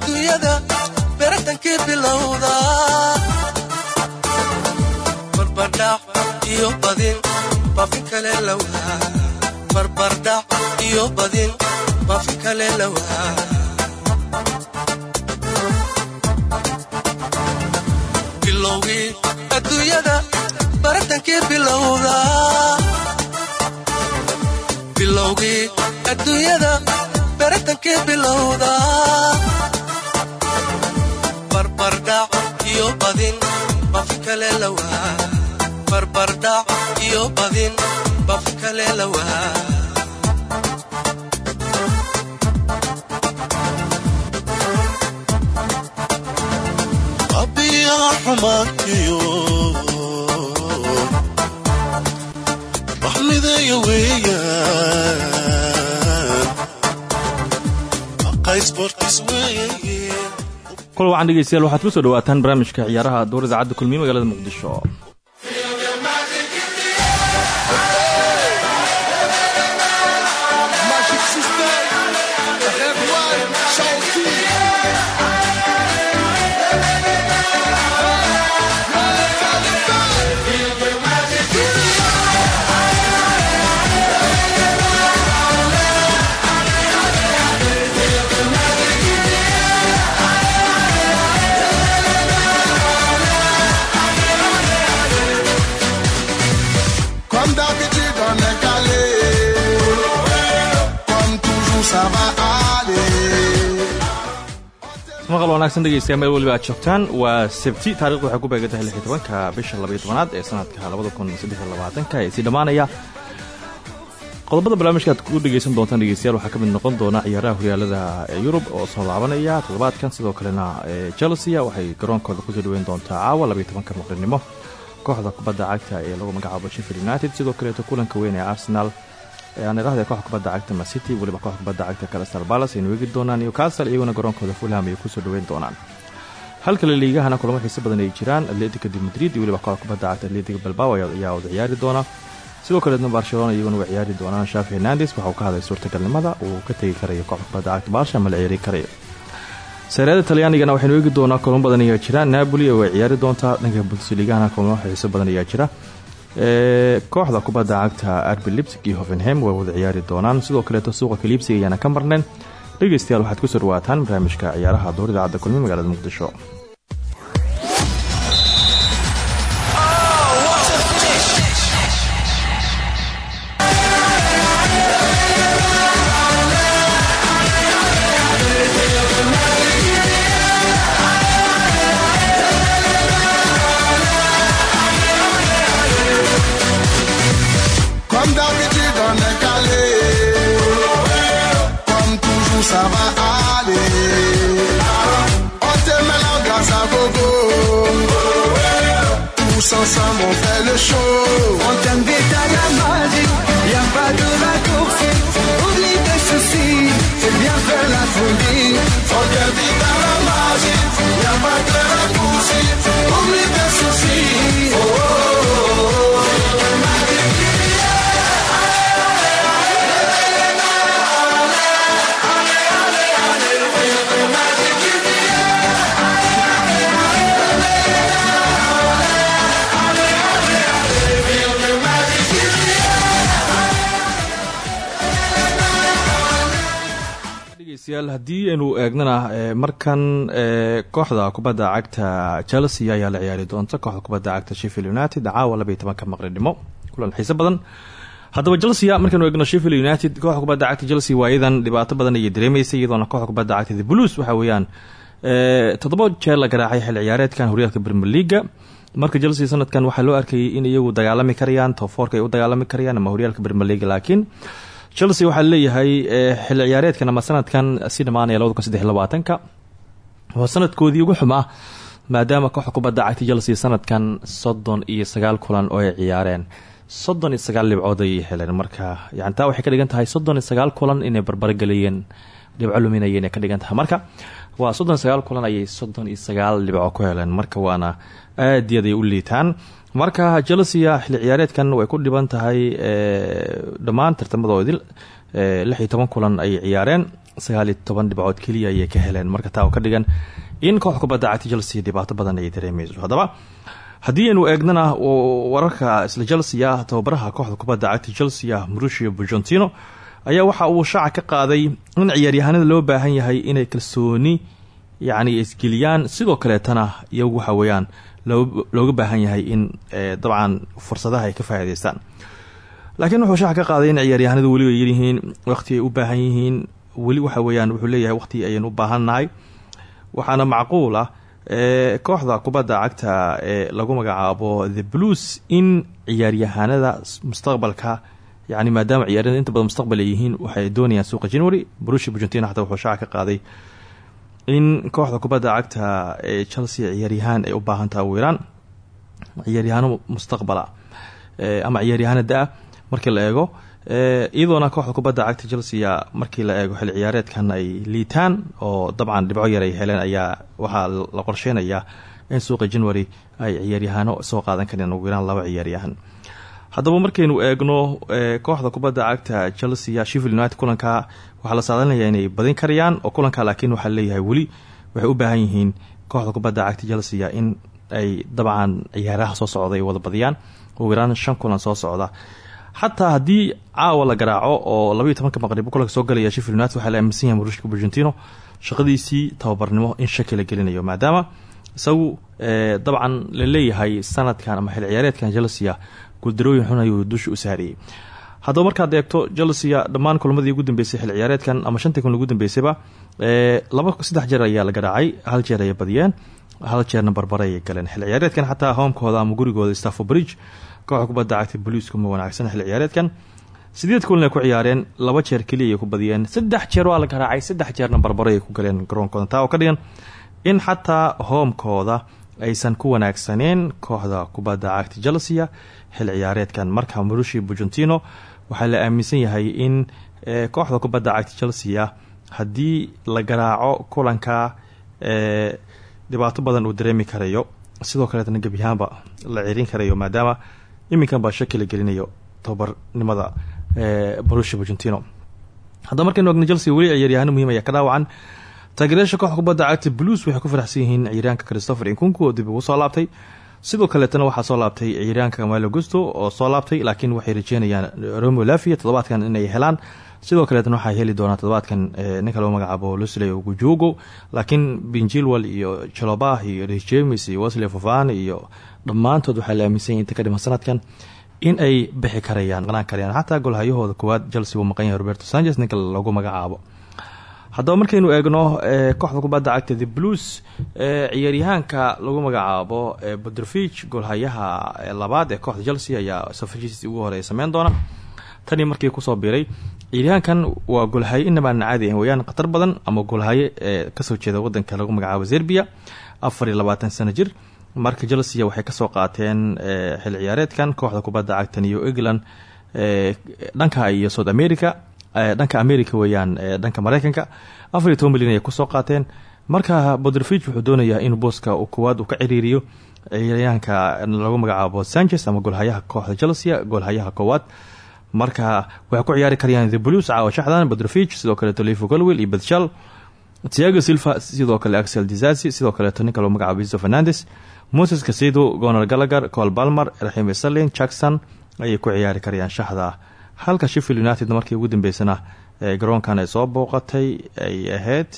adduunyada beratankii bilowda barbardhac iyo badin baafin kale lawaa barbardhac iyo badin baafin kale lawaa bilowgii adduunyada baratankii bilowda bilowgii adduunyada baratankii bilowda barbardhac iyo badin bafi kale lawaa barbardhac iyo badin bafi kale lawaa kul dhegeystayaal waxaad ku soo dhawaataan barnaamijka ciyaaraha dowr idaacadda kulmiye magaalada muqdisho wanaagsan dhegeystayaal meel weliba aad joogtaan waa sabti taarikhdu waxay ku beegan tahay lixi tobanka bisha labaiyo tobanaad ee sanadka labada kun saddex iyo labaatanka ee sii dhammaanaya. Qodobada barnaamijka aad ku dhegeysan doontaan dhegeystayaal waxaa ka mid noqon doona ciyaaraha horyaalada yurub oo soo laabanaya. Toddobaadkan sidoo kalena ee chelsea waxay garoonkooda ku soo dhaweyn doontaa caawa labaiyo tobanka maqrinimo kooxda kubadda cagta ee lagu magacaabo sheffield united sidoo kaleeto kulanka weyn ee arsenal ee aan idhaahda kooxda kubadda cagta macity weliba kooxda kubadda cagta crystal palace aynu eegi doonaan iyaguna garoonkooda fulham ay ku soo dhaweyn doonaan. Halkale liigahana kulamo xiise badan ay jiraan. Atletico de madrid iyo weliba kooxda kubadda cagta atletico balbao ayaa wada ciyaari doona sidoo kaleedna barcelona iyaguna way ciyaari doonaan. Shafi hernandes waxa uu ka hadlay suurtagalnimada uu ka tegi karayo kooxda kubadda cagta barsha ma la ciyaari karayo. Sareada talyaanigana waxaynu eegi doonaa kulamo badan ayaa jira. Napoli way ciyaari doontaa. Dhanka bundesligahana kulamo xiiso badan ayaa jira kooxda kubadda cagta arbi lipsig iyo hovenham way wada ciyaari doonaan. Sidoo kaleeto suuqa kaliibsiga ayaana ka marneen. Dhegeystayaal waxaad ku soo dhawaataan barnaamijka ciyaaraha dowr idaacadda kulmi magaalada muqdisho haddii aynu eegnana ee, markan ee, kooxda kubadda cagta chelsea ayaa la ciyaari doonta. Kooxda kubadda cagta sheffield united caawa labaiyo tobanka maqrinimo kulan xiise badan. Haddaba chelsea markaynu eegno sheffield united kooxda kubadda cagta chelsea waa iyadan dhibaato badan ayay dareemeysay iyadoona kooxda kubadda cagta the blues waxa weeyaan ee, toddoba jeer la garaacay xil ciyaareedkan horyaalka premier leaga marka chelsea sanadkan waxaa loo arkayay in iyagu dagaalami karayaan tofoorka ay u dagaalami karayaan ama horyaalka premier leaga laakiin chelsea waxaa leeyahay ee, xilli ciyaareedkan ama sanadkan si dhamaanaya labada kun saddex labaatanka. Waa sanadkoodii ugu xumaa maadaama kooxda kubadda cagta chelsea sanadkan soddon iyo sagaal kulan oo ay ciyaareen. Soddon iyo sagaal dhibcood ayay heleen. Marka yani taa waxay ka dhigan tahay soddon iyo sagaal kulan inay barbargelayeen dhibco luminayeen ay ka dhigan tahay. Marka waa soddon sagaal kulan ayay soddon iyo ku heleen. Marka waana aad iyo aad ay u liitaan. Marka chelsea xilli ciyaareedkan way ku dhiban tahay ee, dhammaan tartamadoodii ee, lix iyo toban kulan ayay ciyaareen. Sagaal iyo toban dhibcood ayay ka heleen. Marka taa ka dhigan in koox kubadda cagta chelsea dhibaato badan ay dareemeyso haddaba haddii aynu eegnana wararka isla chelsea ah kooxda kubadda cagta chelsea ah pochettino ayaa waxa uu shaaca ka qaaday in ciyaaryahanada loo baahan yahay inay kalsooni yacni isgeliyaan sidoo kaleetana iyagu waxa weeyaan looga baahan yahay in dabcan fursadaha ay ka faa'iidaystaan. Laakiin wuxuu shaaca ka qaaday in ciyaaryahanadu weli ay yaryihiin waqti ay u baahan yihiin. Weli waxa weeyaan wuxuu leeyahay waqti ayaynu u baahannahay waxaana macquul ah kooxda kubadda cagta ee lagu magacaabo the blues in ciyaaryahanada mustaqbalka yani maadaama ciyaarada inta badan mustaqbal ay yihiin waxay doonayaan suuqa january brushi bugentina xataa wuxuu shaaca ka qaaday in kooxda kubadda cagta ee chelsea ciyaaryahaan ay u baahan taha ugu yaraan. Ciyaaryahaano mustaqbala ama ciyaaryahaano da'a markii la eego iyadoona kooxda kubadda cagta chelsea markii la eego xil ciyaareedkan ay liitaan oo dabcan dhibco yar ay heleen ayaa waxaa la qorsheynayaa in suuqa january ay ciyaaryahaano soo qaadan kareen ugu yaraan laba ciyaaryahan haddaba markaynu eegno kooxda kubadda cagta chelsea sheffield united kulanka waxaa la saadalinayaa inay badin karayaan oo kulanka laakiin waxaa leeyahay weli waxay u baahan yihiin kooxda kubadda cagta chelsea in ay dabcan ciyaaraha soo socda wada badiyaan. Ugu yaraan shan kulan soo socda. Xataa haddii caawa la garaaco oo labaiyo tobanka maqrib kulanka soo galaya sheffield united waxaa la aaminsan yahay marushka burgentino shaqadiisii tababarnimo in shaki gelinayo maadaama isagu dabcan la leeyahay sanadkan ama xil ciyaareedkan chelsea guuldarooyin xun ayuu dusha u saariyey. Haddaba markaad eegto chelsea dhammaan kulmadii ugu dambeysay xil ciyaareedkan ama shantii kun ugu dambeysayba laba saddex jeer ayaa la garaacay hal jeer ayay badiyeen hal jeerna barbare galeen. Xil ciyaareedkan xataa homekooda ama gurigooda staffo bridge kooxa kubadda cagta boliisku ma wanaagsan xil ciyaareedkan. Sideed kulan ay ku ciyaareen laba jeer keliya ayay ku badiyeen saddex jeer waa la garaacay saddex jeerna barbare ku galeen garoonkooda taa oo ka dhigan in xataa hoomkooda aysan ku wanaagsaneen kooxda kubadda cagta chelsea xil ciyaareedkan. Marka marushi burgentino waxaa la aaminsan yahay in kooxda kubadda cagta chelsea haddii la garaaco kulanka dhibaato badan uu dareemi karayo sidoo kaleetna gebyahaanba la cirin karayo maadaama iminkan baa shaki la gelinayo tababarnimada marushi burgentino haddaba markaynu ogna chelsea weli ciyaaryahaano muhiim ayaa ka dhaawacan taageerayaasha kooxda kubadda blues waxay ku faraxsan yihiin ciyaaryaanka christopher inkunku oo dib ugu soo laabtay. Sidoo kaleetana waxaa soo laabtay ciyaaryaanka malo gusto oo soo laabtay laakiin waxay rajeynayaan romo lafia toddobaadkan inay helaan. Sidoo kaleetana waxay heli doonaa toddobaadkan ninka loo magacaabo lusley gujugo laakiin benjilwal iyo jalobah iyo ris iyo wesley fofan iyo dhammaantood waxaa la aaminsan yahy inta ka dhiman sanadkan in ay bixi karayaan qanaan karayaan. Xataa golhayahooda koowaad chelsea uu maqan yahay roberto sanchez ninka lagu magacaabo haddaba markaynu eegno kooxda kubadda cagta the blues ciyaaryahaanka lagu magacaabo bodrovich golhayaha labaad ee kooxda chelsea ayaa safarshiisii ugu horreeya sameyn doona. Tanii markii ku soo biiray ciyaaryahankan waa golhaye inamaan caadi ahan weyaan khatar badan ama golhaye ee ka soo jeeda wadanka lagu magacaabo zerbia afar labaatan sano jir marka chelsea waxay ka soo qaateen xil ciyaareedkan kooxda kubadda cagta new england dhanka iyo south america dhanka america weeyaan dhanka mareykanka afar iyo toban milyan ayay ku soo qaateen. Marka bodrovich wuxuu doonayaa inuu booska koowaad uu ka ciriiriyo ciyaaryahanka lagu magacaabo sanchez ama golhayaha kooxda chelsea golhayaha koowaad marka waxay ku ciyaari karayaan the blues caawa shaxdan bodrovich sidoo kale tolifo colwell iyo badshal tiago silva sidoo kale axel disasi sidoo kaleeto ninka lagu magacaabo iso fernandes. Moses casedo gonal gallagher col balmer raxim salin jackson ayay ku ciyaari karayaan shaxda halka sheffield united markii ugu dambeysana garoonkan ay soo booqatay ay ahayd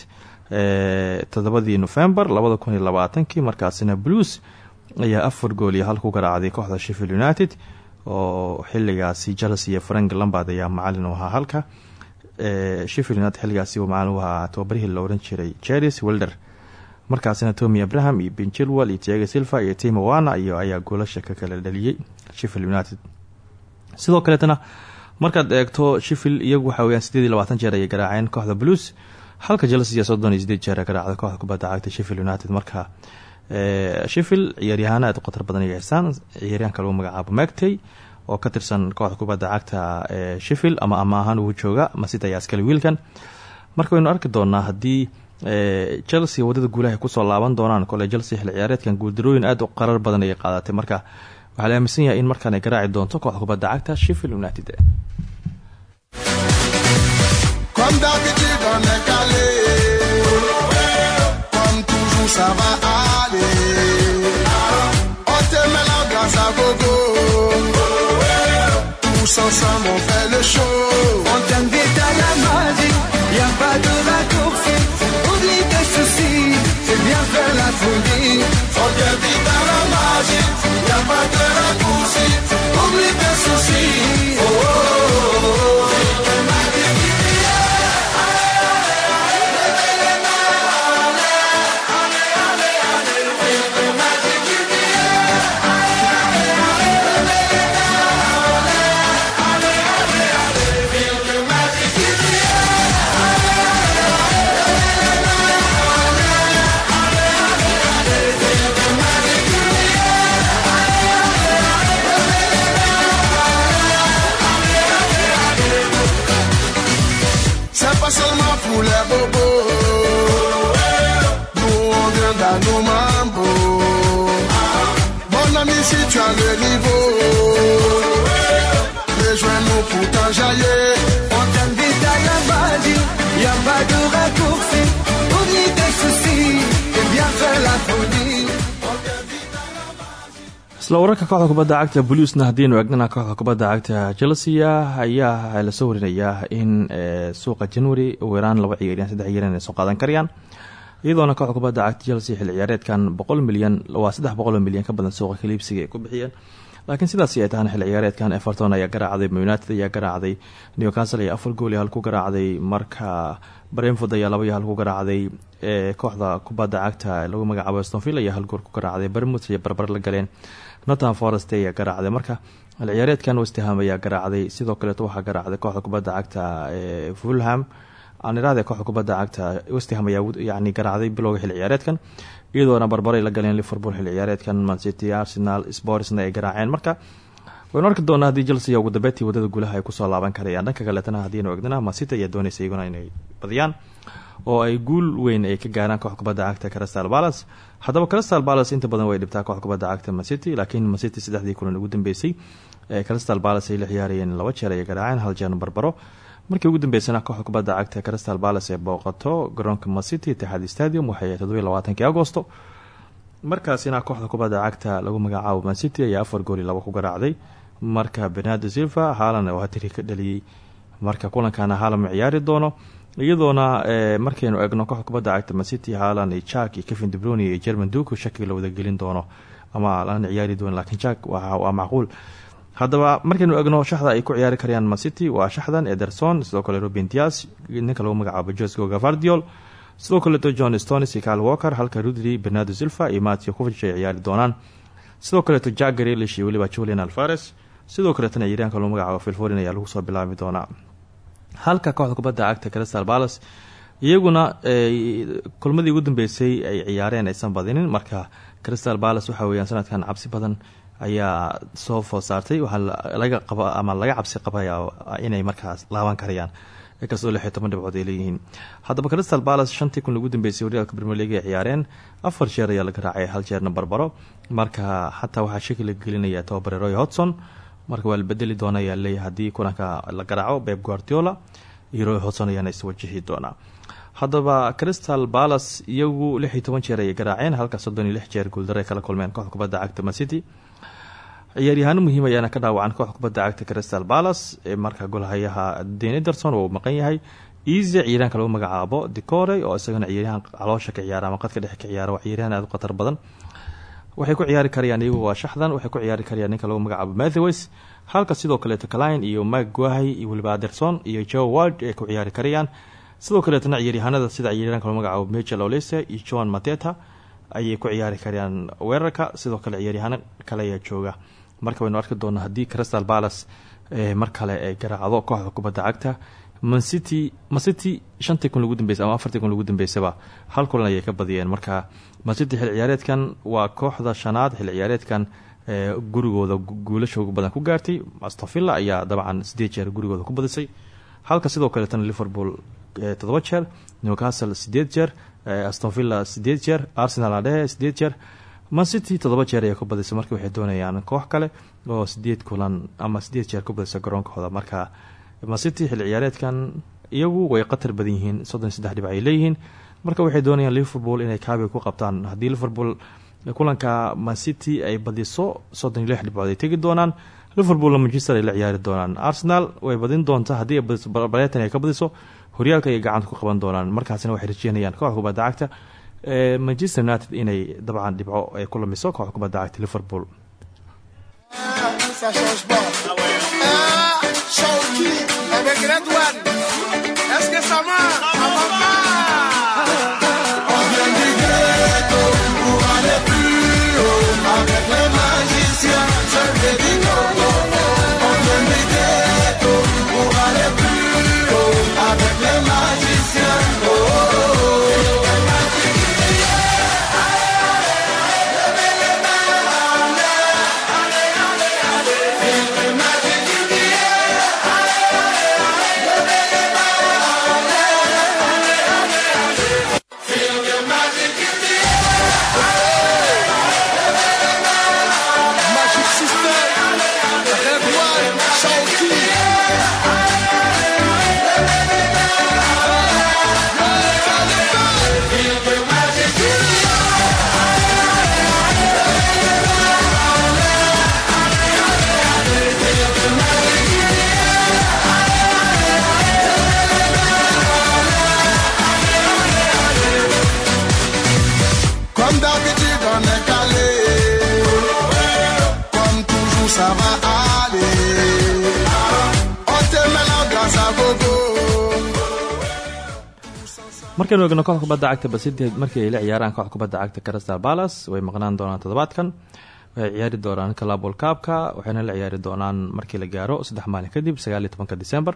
toddobadii november labada kun markaasina blues ayaa afar gool iyo hal ku garaacday kooxda sheffield united oo xiligaasi chelsea iyo frank lambard ayaa macalin u ahaa halka. Sheffield united xiligaasi uu macalin u ahaa tobabarihii la ohan jiray welder markaasina tomy abraham iyo ben chilwell iyo tiago silva iyo timo wana iyo ayaa goolasha ka kala dhaliyey sheffield united. Sidoo kaleetana markaad eegto sheffield iyagu waxa weyaan sideed jeer ayay garaaceen kooxda blues. Halka chelsea soddon iyo sideed jeer garaacda kooxda kubadda cagta sheffield united. Marka sheffield ciyaaryahaana aad khatar badan haystaan ciyaaryahanka lagu magacaabo mactay oo ka tirsan kooxda kubadda cagta ee sheffield ama ama ahaan jooga masida ayaa iskale marka waynu arki doonaa haddii chelsea waddada guulaha ku soo laaban doonaan kole chelsea xil ciyaareedkan guuldarooyin aad u qarar badan ayay qaadatay. Marka waxaa la aaminsan yahay in markaan ay garaaci doonto kooxda kubadda cagta sheffield united. Magie, y a pas de raccourci. Oublie tes soucis, kooxda kubadda cagta bluesna haddiinu eegnana kooxda kubadda cagta chelsea ayaa la soo warinayaa in suuqa january yaraan laba ciyaaryan saddex ciyaaryan ay soo qaadan karayaan iyadoona kooxda kubadda cagta chelsea xilli ciyaareedkan boqol milyan waa saddex boqol oo milyan ka badan suuqa kaliibsiga ay ku bixiyeen. Laakiin sidaasi ay tahana xilli ciyaareedkan everton ayaa garaacday united ayaa garaacday newcastle ayaa afar gool iyo garaacday marka bremford ayaa laba iyo hal ku garaacday kooxda kubadda cagta lagu magacaabo stonville ayaa hal gool ku garaacday bermut iyo barbar la galeen northern forest ayaa garaacday. Marka ciyaareedkan westham ayaa garaacday sidoo kaleeto waxaa garaacday kooxda kubadda cagta fulham. Aaniraade kooxda kubadda cagta westham yani garaacday bilowga xilli ciyaareedkan iyadoona barbaray la galeen liverpool xilli ciyaareedkan mancity arsenal sportsna ay garaaceen. Marka waynu arki doonaa haddii chelsea ugu dambeetii waddada guulaha ay ku soo laaban karayaan. Dhanka kaleetana haddiinu egnana mancity ayaa doonaysa inay badiyaan oo ay guul weyn ay ka gaaraan kooxda cagta crystal palace haddaba crystal palace inta badan way dhibtaa kooxda kubadda cagta mancity laakiin mancity saddexdii kulan ugu dambeysay ee crystal palace ay la ciyaarayeen laba jeer ay garaaceen hal jeerna barbaro. Markii ugu dambeysana kooxda kubadda cagta crystal palace ee booqato garoonka mancity itixaad stadium waxay toddobiy labaatankii agosto. Markaasina kooxda kubadda cagta lagu magacaabo mancity ayaa afar gooli laba ku garaacday. Marka bernardo silva haalan oo hatiri ka dhaliyey marka kulankana haalan ciyaari doono iyadoona markaynu eegno kooxda kubadda cagta mancity haalan jack iyo kevin debroni iyo german duku shakiga la wadagelin doono. Ama lana ciyaari doono laakiin jack waa macquul. Haddaba markaynu eegno shaxda ay ku ciyaari karayaan mancity waa shaxdan ederson sidoo kale robin dias ninka lagu magacaabo josco gavardiol sidoo kaleeto john stones iyo cal walker halka rudri bernardo silva iyo matio covich ay ciyaari doonaan. Sidoo kaleeto jack garelish iyo julian alvares sidoo kaleetana ciyaaryaanka lagu magacaabo filforin ayaa lagu soo bilaabi doonaa halka kooxda kubadda cagta crystal palace iyaguna kulmadii ugu dambeysay ay ciyaareen aysan badinin. Marka crystal palace waxa weyaan sanadkan cabsi badan ayaa soo food saartay. Laga qaba ama laga cabsi qabaya inay markaas laaban karayaan. Inkastoo lix iyo toban ay leeyihiin. Haddaba crystal palace shantii kun ugu dambeysay horyaalka premier league ay ciyaareen. Afar jeer ayaa laga raacay hal jeerna barbaro. Marka xataa waxaa shaki laga gelinaya tobabare roy hodson marka waa la bedeli doona ayaa leeyahay haddii kulanka la garaaco beb guardiola hodson ayaana iswajihi doonaa haddaba crystal palace iyagu lix iyo toban jeer ayay garaaceen halka soddon iyo lix jeer guuldaro ay kala kulmeen kooxda kubadda cagta mancity ciyaaryahaano muhiim ayaana ka dhaawacan kooxda kubadda cagta crystal palace marka golhayaha den ederson uu maqan yahay. Easy ciyaaryaanka lagu magacaabo decore oo isagana ciyaaryahan caloosha ka ciyaara ama qadka dhexe ka ciyaara waa ciyaaryahan aad u badan waxay ku ciyaari karayaan iyagu waa shaxdan waxay ku ciyaari karayaan ninka lagu magacaabo matheways halka sidoo kaleeto cline iyo mike guahay iyo weliba iyo joe ward ay ku ciyaari karayaan. Sidoo kaleetona ciyaaryahanada sida ciyaaryahanka lagu magacaabo michel olese iyo john mateta ayay ku ciyaari karayaan weerarka. Sidoo kale ciyaaryahano kale ayaa jooga. Marka waynu arki doona haddii crystal palace mar kale ay garaacdo kooxda kubadda cagta mancity mancity shantii kun lagu dambeysay ama afartii kun lagu dambeysaba hal kulan ayay ka badiyeen. Marka mancity xilli ciyaareedkan waa kooxda shanaad xilli ciyaareedkan gurigooda guulasha ugu badan ku gaartay. Astonvilla ayaa dabcan sideed jeer gurigooda ku badisay. Halka sidoo kaleetana liverpool toddoba jeer newcastle sideed jeer astonvilla sideed jeer arsenal adhehe sideed jeer. Mancity toddoba jeer ayaa ku badisay marka waxay doonayaan koox kale oo sideed kulan ama sideed jeer ku badisa garoonkooda marka mancity xilli ciyaareedkan iyagu way qatar badan yihiin soddon iyo saddex dhibac ay leeyihiin. Marka waxay doonayaan liverpool inay kaabiga ku qabtaan. Haddii liverpool kulanka mancity ay badiso soddon iyo ay tegi doonaan. Liverpool manchester ay ciyaari doonaan. Arsenal way badin doonta haddii ay badiso brighton ay ka badiso horyaalka ayay gacanta ku qaban doonaan. Markaasina waxay rajeynayaan kooxda kubadda cagta ee manchester united inay dabcan dhibco ay ku kooxda kubadda cagta liverpool Ça change pas. Ah, Shawty, avec Red One. Est-ce que? Ça markaynu eegno kooxda kubadda cagta basidi markii ay la ciyaaraan kooxda kubadda cagta crystal palace way maqnaan doonaan toddobaadkan. Waxay ciyaari doonaan kalabol kaabka waxayna la ciyaari doonaan markii la gaaro saddex maalin kadib sagaal iyo tobanka december.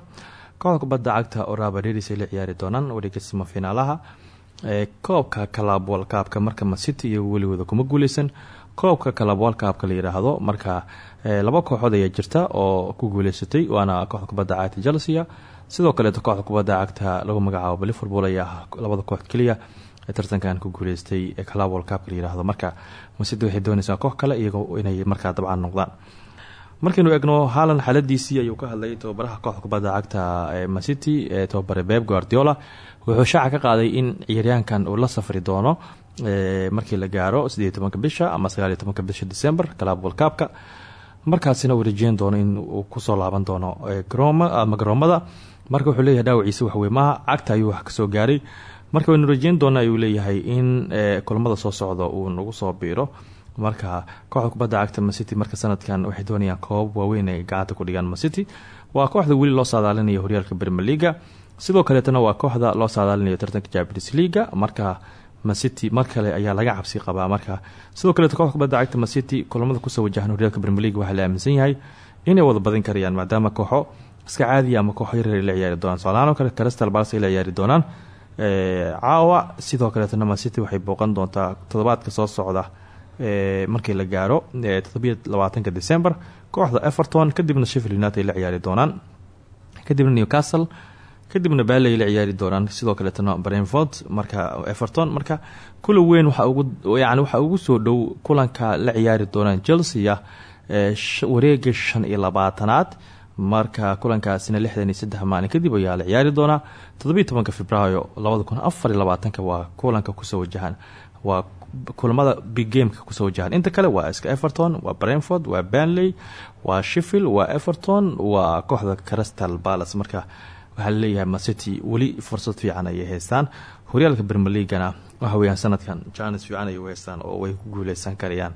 Kooxda kubadda cagta oraba redis ay la ciyaari doonaan wareega samafiinaalaha ee koobka kalabol kaabka marka macity iyo weligooda kuma guuleysan koobka kalabol kaabka la yidhaahdo marka laba kooxood ayaa jirta oo ku guuleysatay waana kooxda kubadda cagta chelsea sidoo kaleeto kooxda kubadda cagta lagu magacaabo liverpool ayaa ah labada kooxd keliya ee tartankan ku guuleystay ee kalabol kaabka la marka macity waxay dooneysaa koox kale iyagoo inay markaa dabcan noqdaan? Markaynu eegno haalan xaaladiisii ayuu ka hadlay tababaraha kooxda kubadda cagta ee macity ee tababare beb guardiola. Wuxuu shaaca ka qaaday in ciyaaryaankan uu la safri doono ee, markii la gaaro sideed tobanka bisha ama sagaal iyo tobanka bisha december kalabol kaabka markaasina uu doono in uu ku soo laaban doono ee, garooma ama garoomada marka wuxuu leeyahay dhaawaciisa waxwey maaha cagta ayuu wax ka soo gaaray. Marka waynu rajeyn doona ayuu leeyahay in ee, kulamada soo socda uu nagu soo biiro. Marka kooxda kubadda cagta macity marka sanadkan waxay doonayaan koobab waaweyn ay gacanta ku dhigaan macity waa kooxda weli loo saadaalinayo horyaalka leaga sidoo kaleetana waa kooxda loo saadaalinayo tartanka champions leaga marka macity mar kale ayaa laga cabsi qabaa. Marka sidoo kaleeto kooxda kubadda cagta macity kulamada ku soo wajahan horyaalka league waxaa la aaminsan yahay inay wada badin karayaan maadaama kooxo iska caadiya ama kooxo yaryar la ciyaari doonaan. Soalaano kale crystal palace ay la ciyaari doonaan. Ee, caawa sidoo kaleetana macity waxay booqan doontaa toddobaadka soo socda ee, markii la gaaro ee, toddobiyo labaatanka december. Kooxda everton kadibna sheffield united ay la doonaan. Kadibna newcastle kadibna baale ay la ciyaari doonaan. Sidoo kaleetana brentford marka everton marka kula weyn waxa ugu yani waxa ugu soo dhow kulanka la ciyaari doonaan chelsea wareega shan iyo labaatanaad marka kulankaasina lixdan iyo saddex maalin kadib ayaa la ciyaari doonaa toddobiyo tobanka februaayo labada kun afar iyo labaatanka. Waa kulanka ku soo wajahan. Waa kulamada big gameka ku soo wajahan. Inta kale waa iska everton waa brentford waa banley waa sheffield waa everton waa kooxda crystal palace. Marka waxaa la leeyahay macity weli fursad fiican ayay haystaan. Horyaalka premier leagana waxa weyaan sanadkan janes fiican ayay u oo way ku guuleysan karayaan.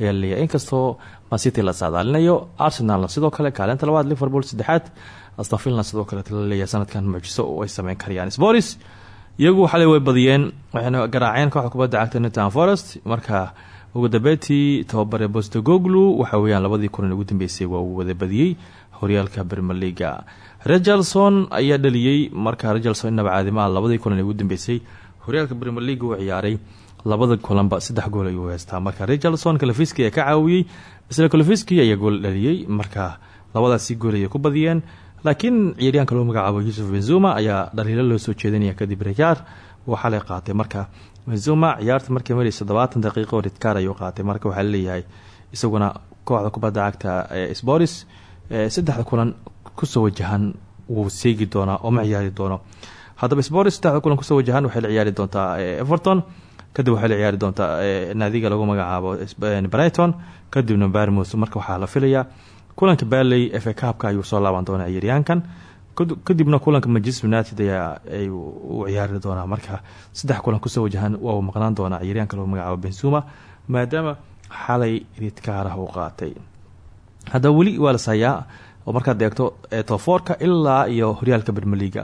Ayaa la leeyahay inkastoo macity la saadaalinayo arsenalna sidoo kale kaalinta labaad liverpool saddexaad astafilna sidoo kale la leeyahay sanadkan mucjiso oo ay sameyn karayaan sporis iyagu xalay way badiyeen waxayna garaaceen kooxda kubadda cagta newtown forest. Marka ugu dambeyntii tababare bostogoglu waxa weeyaan labadii kulan ugu dambeysay waa wada badiyey horyaalka leaga regelson ayaa dhaliyey marka regelson inaba caadimaa labadii kulan ugu dambeysay horyaalka league uu ciyaaray labada kulanba saddex gool ayuu haystaa. Marka regelson kalafiski ayaa ka caawiyey isla kalafiski ayaa gool dhaliyey marka labadaasi gool ayay ku badiyeen. Laakiin ciyaaryaanka loo magacaabo yusuf benzuma ayaa dhaliilo loo soo jeedinaya kadib rikaar uu xalay qaatay. Marka benzuma ciyaarta markay maraysa todobaatan daqiiqo ridkaar ayuu qaatay. Marka waxaa la leeyahay isaguna kooxda kubadda cagta ee sporis saddexda kulan ku soo wajahan wuu seegi doonaa oo ma doono. Haddaba sporis saddexda kulan ku soo wajahan waxay la ciyaari doontaa everton kadib waxay la ciyaari doontaa naadiga lagu magacaabo brighton. Kadibna barmos marka waxaa la filayaa. Kulanka baley f a kaabka ayuu soo laaban doonaa ciyaaryahankan kadibna kulanka manchester united ayaa ay u ciyaari doonaa marka saddex kulan ku soo wajahan waa maqnaan doonaa ciyaaryahanka lagu magacaabo benzuma maadaama xalay ridkaarah uu qaatay. Haddaba weli waa las hayaa oo markaad eegto toforka ilaa iyo horyaalka bermeliga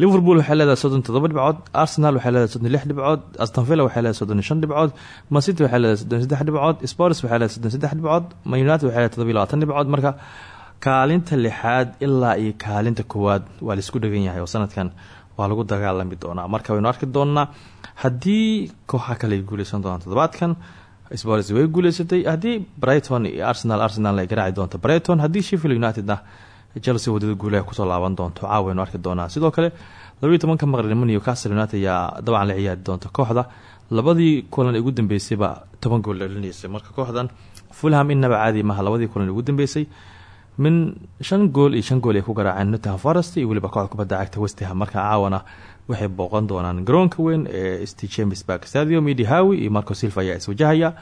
liverpool waxay leedahay soddon todoba dhibcood arsenal waxay leedahay soddon lix dhibcood astonvilla waxay leedahay soddon shan dhibcood mancity waxay leedahay soddon saddex dhibcood spors waxay leedahay soddon saddex dhibcood man united waxay leedahay todoba labaatan dhibcood. Marka kaalinta lixaad ilaa iyo kaalinta koowaad waa la isku dhegan yahay oo sanadkan waa lagu dagaalami doonaa. Marka waynu arki doonaa haddii kooxa kale ay guuleysan doonaan toddobaadkan spors way guuleysatay haddii brighton iyo arsenal arsenal ay garaaci doonto brighton haddii sheffield unitedna chelsea waddada guulaha ku soo laaban doonto. Caawaynu arki doonaa. Sidoo kale labaiy tobanka maqribnimo newcastle united ayaa dabcan la ciyaari doonta kooxda. Labadii kulan ugu dambeysayba toban gool dhalinaysay marka kooxdan fulham innaba caadi maha labadii kulan ugu dambeysay min shan gool iyo shan gool ay ku garaaceen nottingham forest iyo weliba kooxda kubadda cagta westham marka caawana waxay booqan doonaan garoonka weyn ee st james bark stadium iyo dihawi iyo marco silva ayaa iswajahaya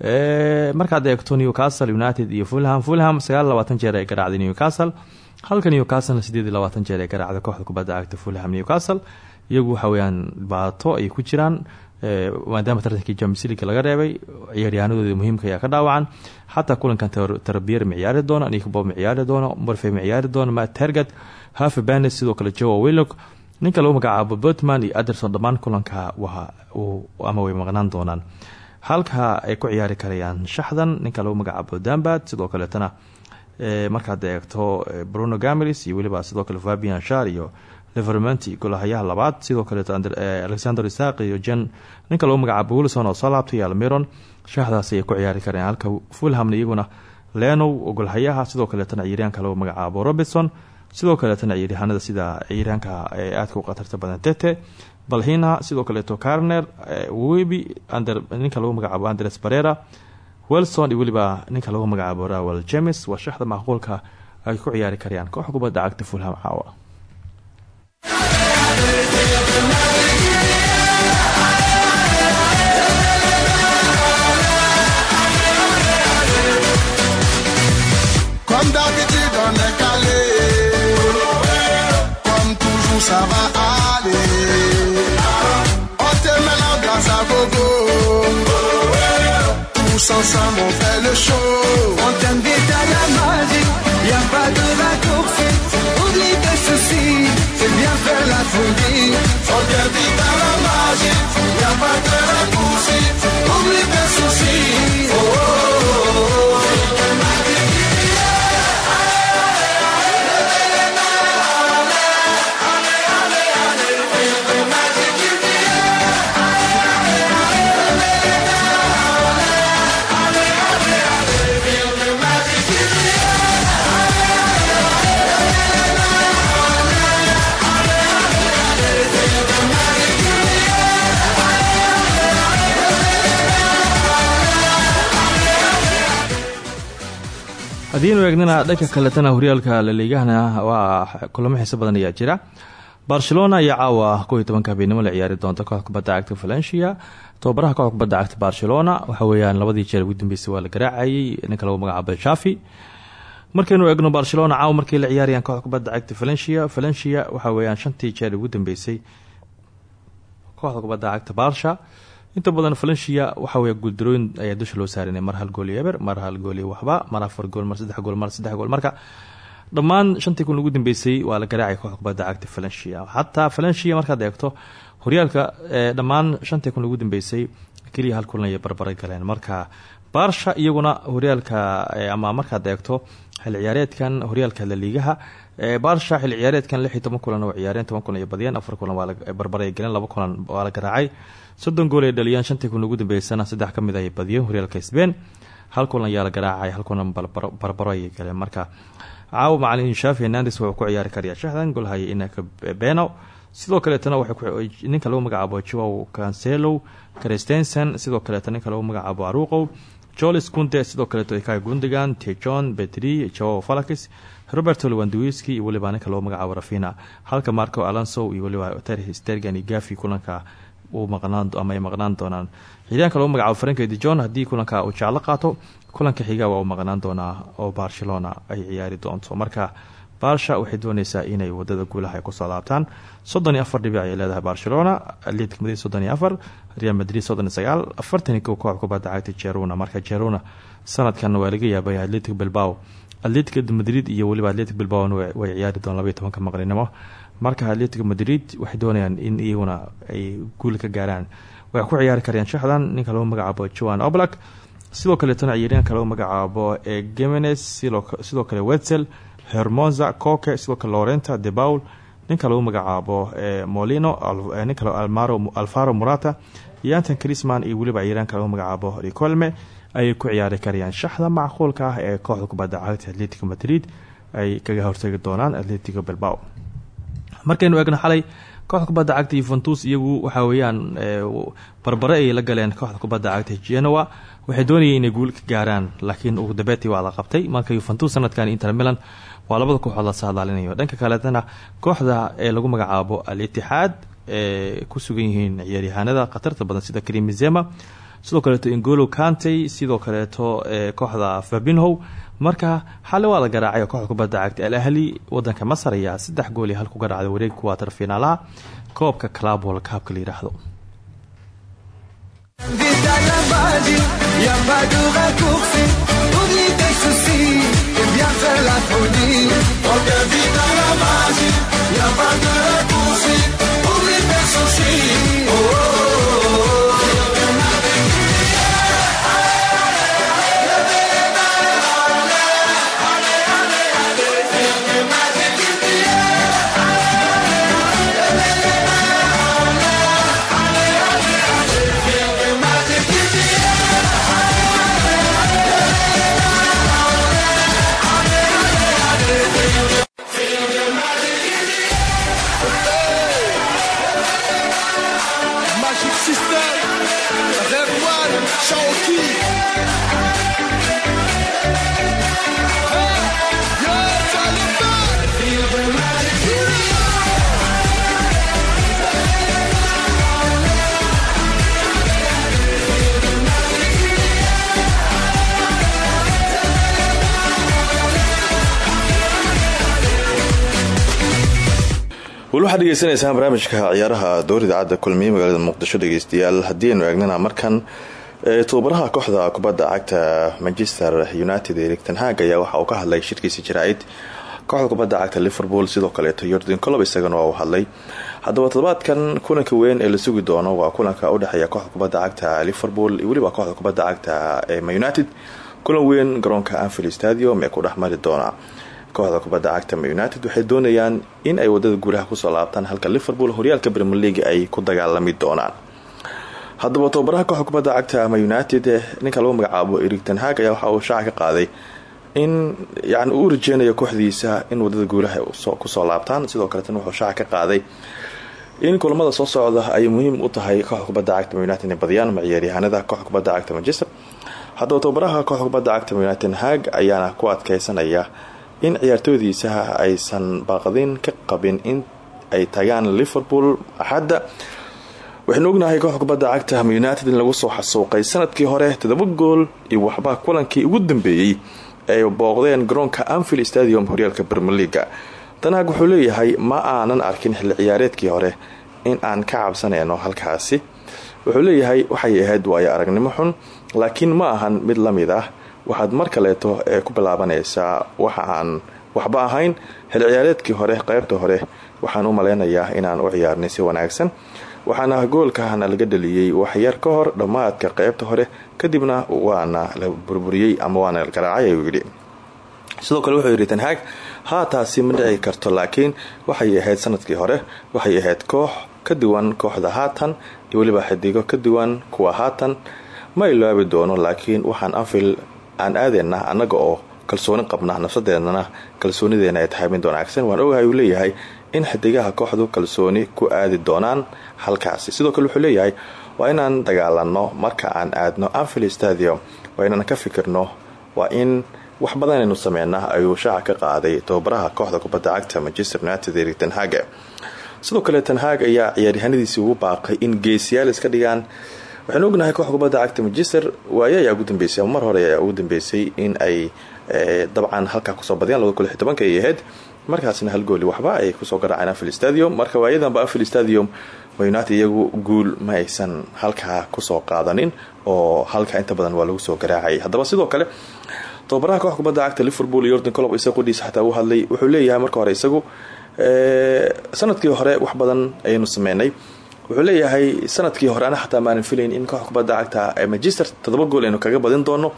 markaad eegto newcastle united iyo fulham fulham sagaal labaatan jeer ay garaacday newcastle. Halka newcastlena sideed iyo labaatan jeer ay garaacday kooxda kubadda cagta fulham newcastle. Iyagu waxa weyaan dhibaato ay ku jiraan maadaama tartankii jamsiliga laga reebay ciyaaryahanadooda muhiimka ayaa ka dhaawacan xataa kulankan tarabiyer ma ciyaari doono nikbob ma ciyaari doono morfey ma ciyaari doono matt sidoo kale joa willog ninka lagu magacaabo botman iyo aderson dhammaan kulanka ama way maqnaan doonaan halka ay ku ciyaari karayaan shaxdan ninka lagu magacaabo dambad sidoo kaleetana markaad eegto bruno gamilis iyo weliba sidoo kale fabian shar iyo levermenti golahayaha labaad sidoo kaleeto alexander isaq iyo jen ninka lagu magacaabo wilson oo soo laabtay almiron shaxdaasi ay ku ciyaari karayaan. Halka fulhamna iyaguna lenow golhayaha sidoo kaleetana ciyaaryaanka lagu magacaabo robertson sidoo kaleetana ciyaaryahanada sida ciyaaryaanka aadka u khatarta badan tete balhina sidoo kaleeto carner webi ninka lagu magacaabo andres barera welson iyo weliba ninka lagu magacaabo rawel james waa shaxda macquulka ay ku ciyaari karayaan koox kubadda cagta fulham caawa Comme toujours, ça va aller. On te met la glace à gogo. Tous ensemble, on fait le show. On t'invite à la magie, y a pas de raccourci. Oublie tes soucis, c'est bien faire la folie. On t'invite à la magie. Y a pas de raccourci. Oublie tes soucis. Haddiinu eegnana dhanka kaletana horyaalka laliigahana waa kulamo xiiso badan ayaa jira. Barcelona ayaa caawa kow iyo tobanka habeenimo la ciyaari doonta koox kubadda valencia. Tababaraha koox kubadda barcelona waxa weeyaan labadii jeer ugu dambeysay waa la garaacayay ninka lagu magacaabo shafi markaynu eegno barcelona caawa markay la ciyaarayaan koox kubadda valencia valencia waxa weeyaan shantii jeer ugu dambeysay kooxda kubadda cagta inta badan valencia waxa wey guuldarooyin ayaa dusha loo saarinay. Mar hal gool eber mar hal gool waxba mar afar gool mar saddex gool mar saddex gool. Marka dhammaan shantii kun ugu dambeysay waa la garaacay kooxda cagta valencia. Xataa valencia markaad eegto horyaalka dhammaan shantii kun ugu dambeysay keliya hal kulan ayay barbaray galeen. Marka barsha iyaguna horyaalka ama markaad eegto xil ciyaareedkan horyaalka laliigaha barsha xil ciyaareedkan lix iyo toban kulan oo ciyaareen toban kulan iyo badiyeen afar kulan waa barbaray galeen laba kulan waa la garaacay. Soddon gool ay dhaliyaan shantii kun ugu dambeysana saddex ka mid ay badiyeen horyaalka sbain hal kulan ayaa la garaacay hal kulan barbaro galeen marka caawa macalin shafi hernandes wuxuu ku ciyaari karayaa shaxdan golhaya inaka beno sidoo kaleetana ninka lagu magacaabo jow cancelo christensen sidoo kaleeta ninka lagu magacaabo aruqow jolis kunte. Sidoo kaleeto ikai gundigan tejon betri joe falakis roberto lewandowski iyo weliba ninka lagu magacaabo rafina halka marco alonso iyo weliba ter stergan gafi kulanka ama ay maqnaan doonaan. Xiryaanka lagu magacaabo franka dijon haddii kulanka uu jeclo qaato kulanka xiga waa maqnaan doonaa oo barcelona ay ciyaari doonto. Marka barsha waxay dooneysaa inay waddada guulaha ay ku soo laabtaan. Soddon iyo ayay leedahay barcelona atletic madrid soddon iyo afar real madrid soddon iyo sagaal afartan iyo kow kubadda cagta jeruna marka jeruna sanadkan waa laga yaabay atletic bilbao atletic madrid iyo weliba atletic bilbaon way ciyaari doon labaiy tobanka maqlinimo marka atletic madrid waxay doonayaan in iyaguna ay guul ka gaaraan. Waxay ku ciyaari karayaan shaxdan ninka lagu magacaabo joan oblak. Sidoo kaleetana ciyaaryaanka lagu magacaabo gemenes sidoo kale wetzel hermosa coke sidoo kale lorenta de paul. Ninka lagu magacaabo molino ninka alfaro murata iyo anton crisman iyo weliba ciyaaryaanka lagu magacaabo ricolme ayay ku ciyaari karayaan. Shaxda macquulka ah ee kooxda kubadda cagta atletico madrid ay kaga hortagi doonaan atletico bilbao. Markaynu eegno xalay kooxda kubadda cagta yuventus iyagu waxaa weeyaan barbare ayay la galeen kooxda kubadda cagta genoa waxay doonayeen inay guul ka gaaraan laakiin ugu dambeetii waa la qabtay. Marka yuventus sanadkan inter milan waa labada kooxood la saadaalinayo. Dhanka kaletana kooxda ee lagu magacaabo al itixaad ee ku sugan yihiin ciyaaryahaanada khatarta badan sida karimizema sidoo kaleeto ingolo cantey sidoo kaleeto kooxda fabinhow marka xale waa la garaacay kooxda kubadda cagta al ahli wadanka masar ayaa saddex gool iyo hal ku garaacday wareeg kuwaatar finaalaha koobka world cupka la yidhaahdo dhegeysanaysaan barnaamijka ciyaaraha dowr idaacadda kulmiye magaalada muqdisho dhegeystayaal. Haddii aynu eegnana markan tobabaraha kooxda kubadda cagta manchester united erik tenhag ayaa waxa uu ka hadlay shirkiisa jaraa'id kooxda kubadda cagta liverpool sidoo kaleeto yordan colob isagana waa uu hadlay. Haddaba toddobaadkan kulanka weyn ee la sugi doono waa kulanka udhexeeya kooxda kubadda cagta liverpool weliba kooxda kubadda cagta ee united. Kulan weyn garoonka anfield stadium ee ku dhexmari doona kooxda kubadda cagta united waxay doonayaan in ay waddada guulaha ku soo laabtaan halka liverpool horyaalka premier league ay ku dagaalami doonaan. Haddaba tobabaraha kooxda kubadda cagta ama united ninka lagu magacaabo erik tenhag ayaa waxa uu shaaca ka qaaday in yani uu rajeynayo kooxdiisa in waddada guulaha ku soo laabtaan. Sidoo kaleetana wuxuu shaaca ka qaaday in kulamada soo socda ay muhiim u tahay kooxda kubadda cagta united inay badiyaan ama kooxda kubadda cagta manchester. Haddaba tobabaraha kooxda kubadda cagta united tenhag ayaana ku adkeysanaya in ciyaartoydiisa aysan baaqdin ka qabin in ay tagaan liverpool axadda. Waxaynu ognahay kooxda kubadda cagta united in lagu soo xasuuqay sannadkii hore todoba gool iyo waxba kulankii ugu dambeeyey ay booqdeen garoonka anfield stadium horyaalka premier leaga tanaag wuxuu leeyahay ma aanan arkin xilli ciyaareedkii hore in aan ka cabsanayno halkaasi. Wuxuu leeyahay waxay ahayd waayo aragnimo xun laakiin ma ahan mid la mid ah waxaad mar kaleeto ee ku bilaabanaysaa waxa aan waxba ahayn. Xil ciyaareedkii hore qeybta hore waxaan u maleynayaa inaan u ciyaarnay si wanaagsan. Waxaana goolkahana laga dhaliyey waxyar ka hor dhammaadka qeybta hore. Kadibna waana la burburiyey ama waana garaacay ayuu yidhi. Sidoo kale wuxuu yidhi tanhaag haa taasi ma dhici karto laakiin waxay ahayd sannadkii hore waxay ahayd koox ka duwan kooxda haatan iyo weliba xidigo ka duwan kuwa haatan. Ma ilaabi doono laakiin waxaan anfil aan aadeyna annaga oo kalsooni qabna nafsadeedana kalsoonideena ay tahay mid wanaagsan. Waan ogahay uu leeyahay in xidigaha kooxdu kalsooni ku aadi doonaan halkaasi. Sidoo kale wuxuu leeyahay waa inaan dagaalano marka aan aadno anfield stadium waa inaan ka fikirno waa in wax badan aynu sameyna ayuu shaaca ka qaaday tababaraha kooxda kubadda cagta manchester united erigton hage sidoo kale tanhaag ayaa ciyaaryahanadiisii ugu baaqay in geesiyaal iska dhigaan waxaanu ognahay koox kubadda cagta manchester waaye ayaa ugu dambeysay ama mar hore ayaa ugu dambeysay in ay dabcan halkaa ku soo badiyaan ay ahayd markaasna hal gooli waxba ay ku soo garaaceen anfield stadium. Marka waayadanba anfield stadium united iyagu guul ma aysan halkaa ku soo qaadanin oo halka inta badan waa lagu soo garaacay. Haddaba sidoo kale tababaraha koox kubadda cagta liverpool yordan colob isaga qudhiisa xataa uu hadlay wuxuu leeyahay marka hore isagu sannadkii hore wax badan ayaynu sameynay wuxuu leeyahay sannadkii hore ana xataa maanan filayn in koox kubadda cagta manchester todoba gool aynu kaga badin doono.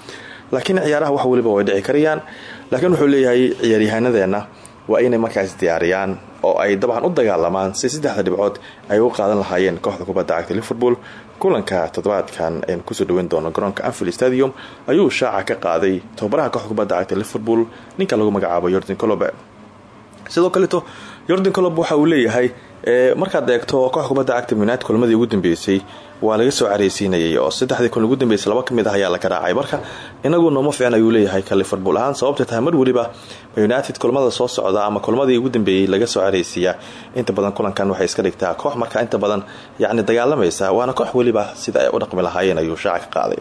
Laakiin ciyaaraha wax waliba way dhici karayaan. Laakiin wuxuu leeyahay ciyaaryahaanadeena waa inay markaas diyaariyaan oo ay dabcan u dagaalamaan si saddexda dhibcood ay u qaadan lahaayeen kooxda kubadda cagta liverpool kulanka toddobaadkan aynu ku soo dhaweyn doono garoonka anfield stadium. Ayuu shaaca ka qaaday tababaraha kooxda kubadda cagta liverpool ninka lagu magacaabo yordan colobe sidoo kaleeto yordan colob waxa uu leeyahay markaad eegto koox kubadda cagta united kulmadii ugu dambeysay waa laga soo careysiinayay oo saddexdii kun ugu dambeysay laba ka mid ah ayaa la garaacay marka inagu nooma fiican ayuu leeyahay liverpool ahaan sababta tahay mar weliba united kulmada soo socda ama kulmadii ugu dambeeyey laga soo careysiiya. Inta badan kulankan waxay iska dhigtaa koox marka inta badan yacni dagaalamaysa waana koox weliba sida ay u dhaqmi lahaayeen ayuu shaaca qaaday.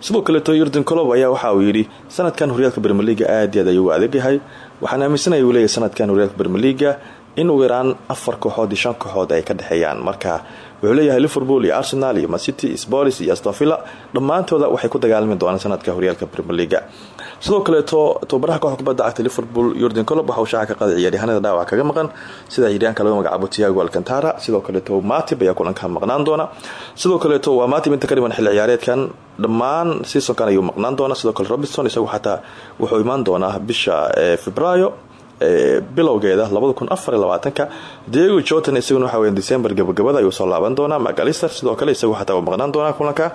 Sidoo kaleeto yordan colob ayaa waxa uu yidhi sanadkan horyaalka bermeliga aad iyo aad ayuu adeegyahay waxaan aaminsanaya uu leeyahy sanadkan horyaalka bermeliga in ugu yaraan afar kooxood iyo shan kooxood ay ka dhexeeyaan. Marka wuxuu leeyahay liverpool iyo arsenal iyo mancity spolis iyo astonvilla dhammaantooda waxay ku dagaalami doonaan sanadka horyaalka premier leaga sidoo kaleeto tababaraha kooxda cagta liverpool yordan colob waxa uu shaaca ka qaaday ciyaaryahanada dhaawac kaga maqan. Sida ciyaaryahanka lagu magacaabo tiago alcantara. Sidoo kaleeto matib ayaa kulanka maqnaan doona. Sidoo kaleeto waa matib inta ka dhiman ciyaareedkan. Dhammaan seasonkan ayuu maqnaan doona. Sidoo kale robinson isagu xataa wuxuu imaan doonaa bisha febraayo bilowgeeda diego jortan isaguna waxa weya december gabagabada ayuu soo laaban doonaa. Macalister sidoo kale isagu xataa uu maqnaan doonaa kulanka.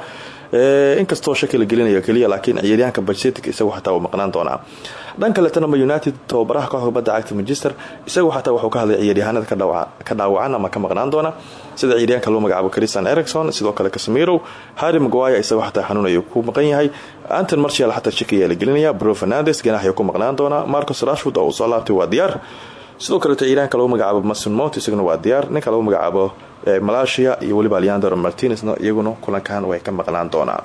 Inkastoo shaki la gelinayo keliya laakiin ciyaaryahanka barsetic isagu xataa uu maqnaan doonaa. Dhan kaletana ma united tababaraha kooxda kubadda cagta manchester isagu xataa wuxuu ka hadlay ciyaaryahanada ka dhaawacan ama ka maqnaan doona sida ciyaaryahanka loo magacaabo christian ericson sidoo kale casmiro harry maguire isagu xataa xanuun ayuu ku maqan yahay. Anton marshal xataa shaki ayaa la gelinaya. Bro fernandes ganax ayuu ku maqnaan doonaa. Marcus rashwood oo uu soo laabtay waa diyaar. Sidoo kaleeto ciyaaryahanka lagu magacaabo mason mount isaguna waa diyaar. Ninka lagu magacaabo malaysia iyo weliba leander martinezna iyaguna kulankan way ka maqnaan doonaa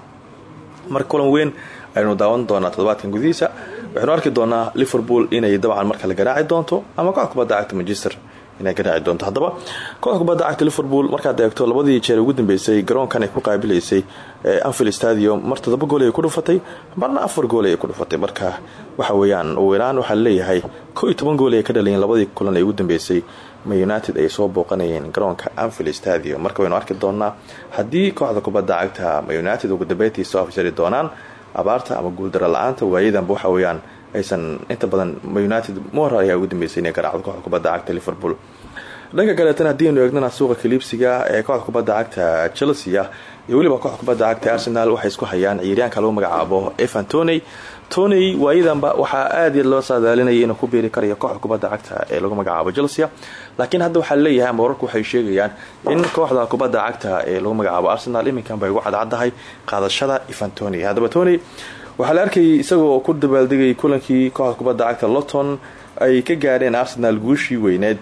marka kulan weyn aynu daawan doonaa toddobaadkan gudihiisa. Waxaynu arki doonaa liverpool inay dabcan marka la garaaci doonto ama koox kubadda cagta manchester inay garaaci doonto. Haddaba koox kubadda cagta liverpool markaad eegto labadii jeer ugu dambeysay garoonkan ay ku qaabilaysay anfield stadium mar gool ay ku dhufatay marna afar gool ay ku dhufatay. Marka waxa weeyaan ugu yaraan waxaa la leeyahay ko iyo toban gool ay ka dhalayeen labadii kulan ee ugu dambeysay. Ma united ay soo booqanayeen garoonka anfield stadium. Marka waynu arki doonaa haddii kooxda kubadda cagta ma united ugu dambeyntii soo afjari doonaan abaarta ama guuldaro la'aanta waayadanba waxa weeyaan aysan inta badan united mor ayaa ugu dambeysay inay garaacdo kooxda kubadda cagta liverpool. Dhanka kaleetana haddii aynu eegnana suuqa kaliibsiga ee kooxda kubadda cagta chelsea iyo weliba kooxda kubadda cagta arsenal waxay isku hayaan ciyaaryahanka lagu magacaabo evan toney. Toney waayadanba waxaa aad iyo loo saadaalinayay inuu ku biiri karayo kooxda kubadda cagta ee lagu magacaabo chelsea. Laakiin hadda waxaa leeyahay ama wararku waxay sheegayaan in kooxda kubadda cagta ee lagu magacaabo arsenal iminkan bay ugu cadcaddahay qaadashada evan toney. Haddaba toney waxaa la arkayay isagoo ku dabaaldegay kulankii kooxda kubadda cagta loton ay ka gaadheen arsenal guushii weyneed.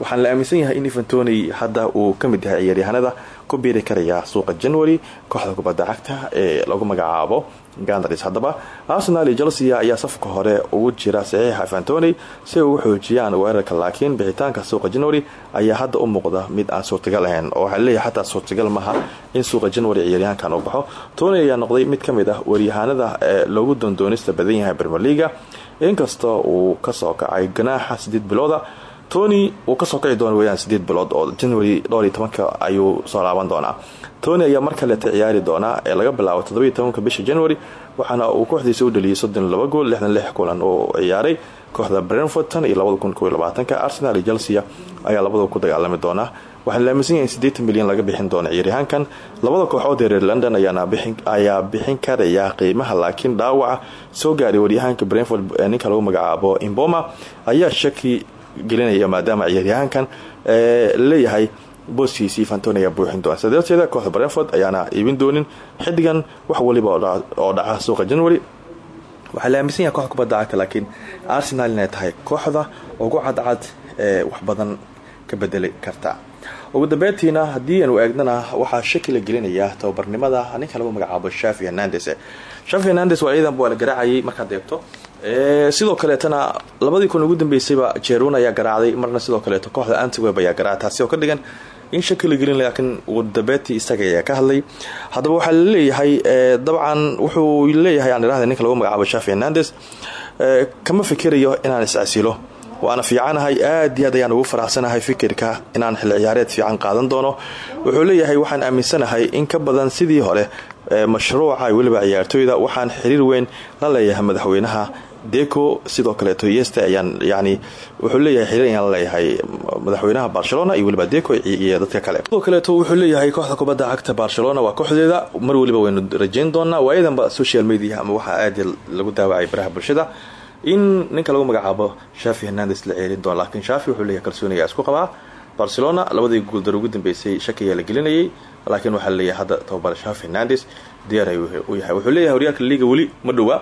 Waxaan la aaminsan yahay in evantoni hadda uu ka mid yahay ciyaaryahanada ku biiri karaya suuqa january kooxda kubadda cagta ee lagu magacaabo gandaris haddaba arsenal iyo chelsea ayaa safka hore ugu jira saxiixa evantoni si ugu xoojiyaan weerarka laakiin bixitaanka suuqa january ayaa hadda u muuqda mid aan suurtagal ahayn. Oo waxaa leeyahay xataa suurtagal maha in suuqa january ciyaaryahankan uu baxo. Tony ayaa noqday mid ka mid ah waryahanada ee loogu doondoonista badan yahay bermerliga inkastoo uu ka soo kacay ganaaxa sideed bilooda tony uu ka soo kici doona weyaan sideed bilood oo january dhowr iyo ayuu soo laaban doonaa. Tony ayaa mar kaleeta ciyaari doonaa ee laga bilaabo toddobiyo tobanka bisha january waxaana uu kooxdiisa u dhaliyay soddon laba gool lixdan lix kulan oo ciyaaray. Kooxda brentford tan iyo labada kun arsenal iyo chelsea ayaa labadaba ku dagaalami doonaa. Waxaana la aaminsan yahay in siddeetan milyan laga bixin doono ciyaaryahaankan labada kooxood ee reer london ayaa bixin karaya qiimaha laakiin dhaawaca soo gaaray waryahaanka brentford ninka lagu magacaabo imboma ayaa shaki gelinaya maadaama ciyaaryahaankan leeyahay booskiisii fantoni ayaa buuxin doona sida darteeda kooxda brentford ayaana iibin doonin xidigan wax waliba oo dhaca suuqa january. Waxaa la aaminsan yahay kooxda kubadda cagta laakiin arsenal inay tahay kooxda ugu cadcad ee wax badan ka bedeli karta. Ugu dambeyntiina haddii aanu eegnana waxaa shaki la gelinaya tababarnimada ninka lagu magacaabo shafi hernandes shafi hernandes waa ciidanba waa la garaacayay markaad eegto sidoo kaleetana labadii kun ugu dambeysayba jerun ayaa garaacday marna sidoo kaleeto kooxda antiweb ayaa garaaca taasi oo ka dhigan in shaki gelin laakiin ugu dambeyntii isaga ayaa ka hadlay. Haddaba waxaa la leeyahay dabcan wuxuu leeyahay aan irahda ninka lagu magacaabo shafi hernandes kama fikirayo inaan iscasilo waana fiicanahay aad iyo aad ayaan ugu faraxsanahay fikirka inaan xil ciyaareed fiican qaadan doono. Wuxuu leeyahay waxaan aaminsanahay in ka badan sidii hore mashruuca weliba ciyaartooyda waxaan xiriir weyn la leeyahay madaxweynaha. Deco sidoo kaleeto yeste ayaan yani wuxuu leeyahay xiriir ayaan leeyahay madaxweynaha barcelona iyo weliba deco iyo dadka kale. Sidoo kaleeto wuxuu leeyahay kooxda kubadda cagta barcelona waa kooxdeeda. Mar weliba waynu rajayn doonaa waayadanba social media ama waxaa aad lagu daawacay baraha bulshada in ninka lagu magacaabo shafi hernandes la ceelin doono laakiin shafi wuxuu leeyahay kalsooniga isku qabaa. Barcelona labadii guuldar ugu dambeysay shakiyaa la gelinayay laakiin waxaa la leeyahay hadda tababar shafi hernandes diyaar ayuu u yahay. Wuxuu leeyahay horyaalka liiga weli ma dhowaa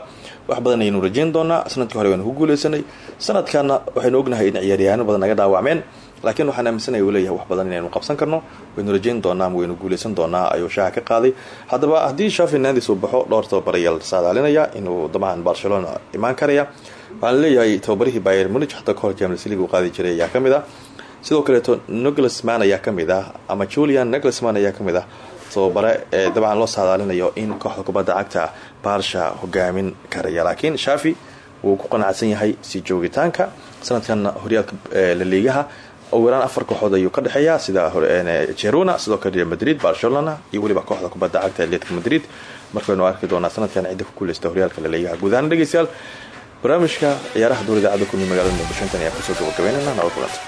wax badan ayaynu rajayn doonaa sannadkii hore waynu ku guuleysanay sanadkana waxaynu ognahay in ciyaaryahaano badan naga dhaawacmeen laakiin waxaan aaminsanaya uu leeyahay wax badan inaynu qabsan karno waynu rajayn doonaa waynu guuleysan doonaa ayuu shaaha ka qaaday. Haddaba haddii shafi hernandes uu baxo dhowr tababar ayaa la saadaalinaya inuu dabcan barcelona imaan karaya. Waxaan leeyahay tababarihii bayer munich xataa kahor james league uu qaadi jiray ayaa ka mid ah. Sidoo kaleeto ayaa ah ama julian noglisman ayaa ka mid ah. Tababare ee dabcan loo saadaalinayo in kooxda kubadda cagta baarsha hogaamin karaya. Laakiin shafi wuu ku qanacsan yahay sii joogitaanka sanadkan horyaalka laliigaha ugu yaraan afar kooxood ayuu ka dhexeeya sida jeruna sidoo kale madrid barcelona iyo weliba kooxda kubadda cagta atletic madrid. Markaynu arki doonaa sanadkan cidda ku guuleysta horyaalka laliigaha guud ahaan dhegeystayaal barnaamijka ciyaaraha dowladda cadda kulmi magaalada muqdisho intan ayaa ku soo gabagabeynana nabad kulanta